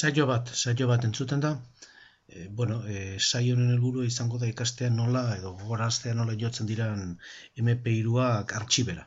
Saio bat, saio bat entzuten da. E, bueno, e, saio honen helburua izango da ikastea nola edo goraztea nola jotzen diran MP3ak artxibera.